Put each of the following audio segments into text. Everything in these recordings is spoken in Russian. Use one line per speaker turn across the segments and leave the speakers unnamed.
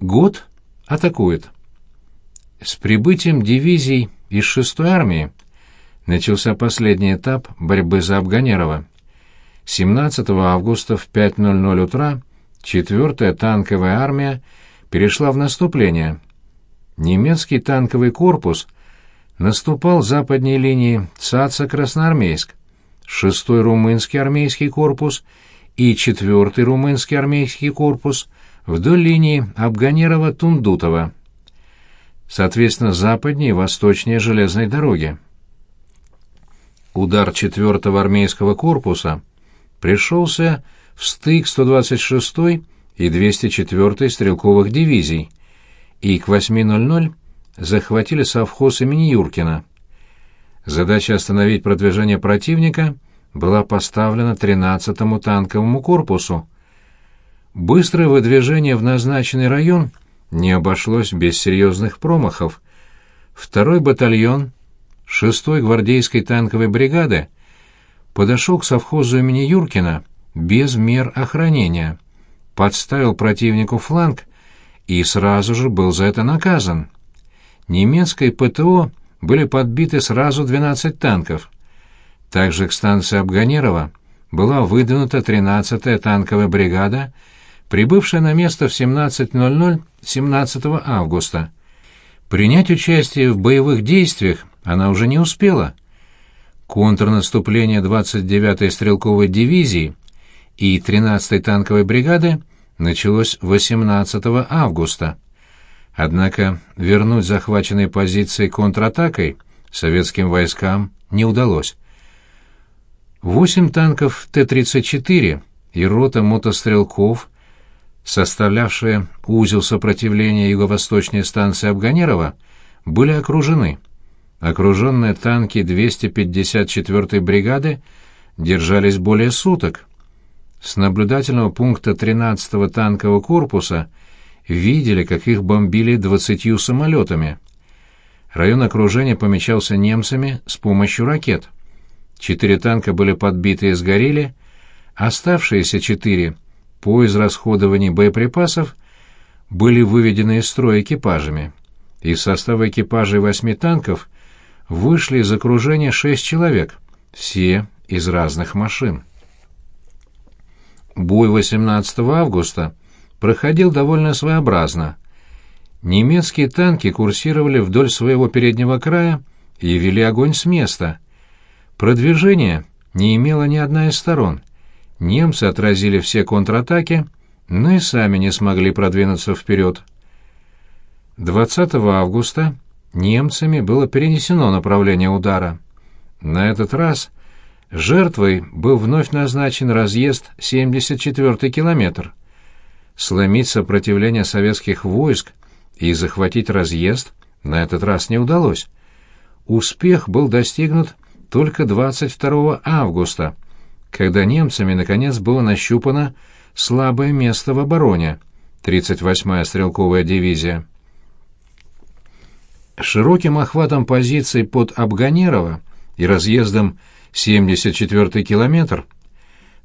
Год атакует. С прибытием дивизий из 6-й армии начался последний этап борьбы за Абганерова. 17 августа в 5.00 утра 4-я танковая армия перешла в наступление. Немецкий танковый корпус наступал западней линии Цаца-Красноармейск, 6-й румынский армейский корпус и 4-й румынский армейский корпус вдоль линии Абганерова-Тундутова, соответственно, западнее и восточнее железной дороги. Удар 4-го армейского корпуса пришелся в стык 126-й и 204-й стрелковых дивизий, и к 8.00 захватили совхоз имени Юркина. Задача остановить продвижение противника была поставлена 13-му танковому корпусу. Быстрое выдвижение в назначенный район не обошлось без серьезных промахов. Второй батальон 6-й гвардейской танковой бригады подошел к совхозу имени Юркина без мер охранения, подставил противнику фланг и сразу же был за это наказан. Немецкой ПТО были подбиты сразу 12 танков. Также к станции Абганерова была выдвинута 13-я танковая бригада, прибывшая на место в 17.00 17 августа. Принять участие в боевых действиях она уже не успела. Контрнаступление 29-й стрелковой дивизии и 13-й танковой бригады началось 18 августа. Однако вернуть захваченные позиции контратакой советским войскам не удалось. Восемь танков Т-34 и рота мотострелков, составлявшие узел сопротивления юго-восточной станции Абганерова, были окружены. Окруженные танки 254-й бригады держались более суток. С наблюдательного пункта 13-го танкового корпуса видели, как их бомбили двадцатью самолетами. Район окружения помечался немцами с помощью ракет. Четыре танка были подбиты и сгорели, оставшиеся четыре, по израсходованию боеприпасов, были выведены из строя экипажами. Из состава экипажей восьми танков вышли из окружения шесть человек, все из разных машин. Бой 18 августа проходил довольно своеобразно. Немецкие танки курсировали вдоль своего переднего края и вели огонь с места. Продвижение не имело ни одна из сторон. Немцы отразили все контратаки, но и сами не смогли продвинуться вперед. 20 августа немцами было перенесено направление удара. На этот раз жертвой был вновь назначен разъезд 74-й километр. Сломить сопротивление советских войск и захватить разъезд на этот раз не удалось. Успех был достигнут только 22 августа, когда немцами наконец было нащупано слабое место в обороне, 38-я стрелковая дивизия широким охватом позиций под Абганерово и разъездом 74-й километр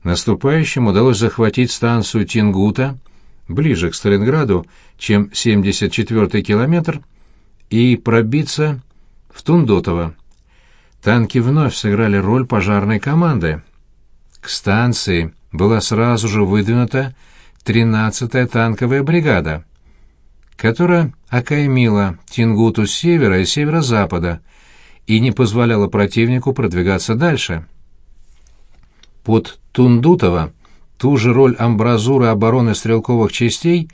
наступающим удалось захватить станцию Тингута ближе к Сталинграду, чем 74-й километр, и пробиться в Тундотово. Танки вновь сыграли роль пожарной команды. К станции была сразу же выдвинута 13-я танковая бригада — которая окаймила Тингуту с севера и северо-запада и не позволяла противнику продвигаться дальше. Под Тундутово ту же роль амбразуры обороны стрелковых частей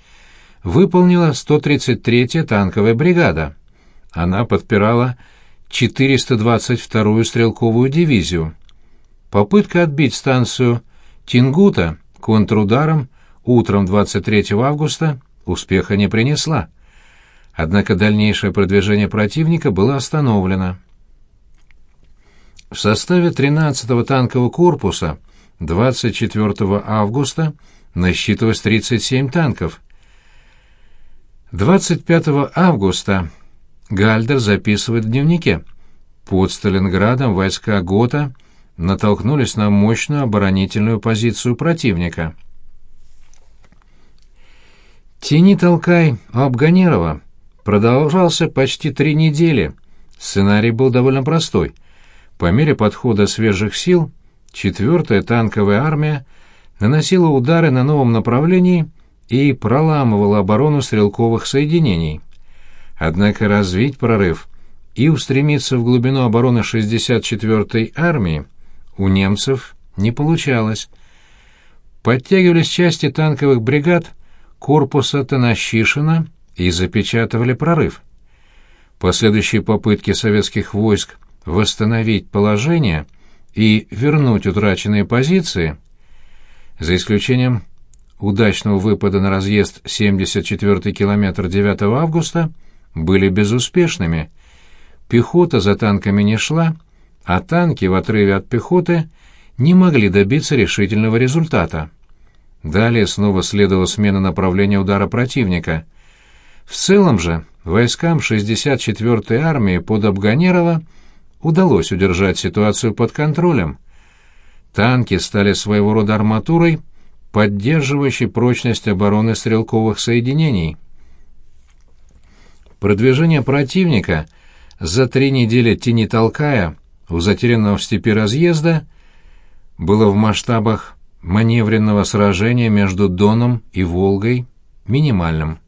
выполнила 133-я танковая бригада. Она подпирала 422-ю стрелковую дивизию. Попытка отбить станцию Тингута контрударом утром 23 августа успеха не принесла. Однако дальнейшее продвижение противника было остановлено. В составе 13-го танкового корпуса 24 августа насчитывалось 37 танков. 25 августа Гальдер записывает в дневнике. Под Сталинградом войска ГОТА натолкнулись на мощную оборонительную позицию противника. Тени толкай у Абганерова продолжался почти три недели. Сценарий был довольно простой. По мере подхода свежих сил, четвертая танковая армия наносила удары на новом направлении и проламывала оборону стрелковых соединений. Однако развить прорыв и устремиться в глубину обороны 64-й армии у немцев не получалось. Подтягивались части танковых бригад корпуса Танащишина и запечатывали прорыв. Последующие попытки советских войск восстановить положение и вернуть утраченные позиции, за исключением удачного выпада на разъезд 74-й километр 9 августа, были безуспешными. Пехота за танками не шла, а танки в отрыве от пехоты не могли добиться решительного результата. Далее снова следовала смена направления удара противника. В целом же войскам 64-й армии под Абганерово удалось удержать ситуацию под контролем. Танки стали своего рода арматурой, поддерживающей прочность обороны стрелковых соединений. Продвижение противника за три недели тени толкая у затерянного в степи разъезда было в масштабах маневренного сражения между Доном и Волгой минимальным.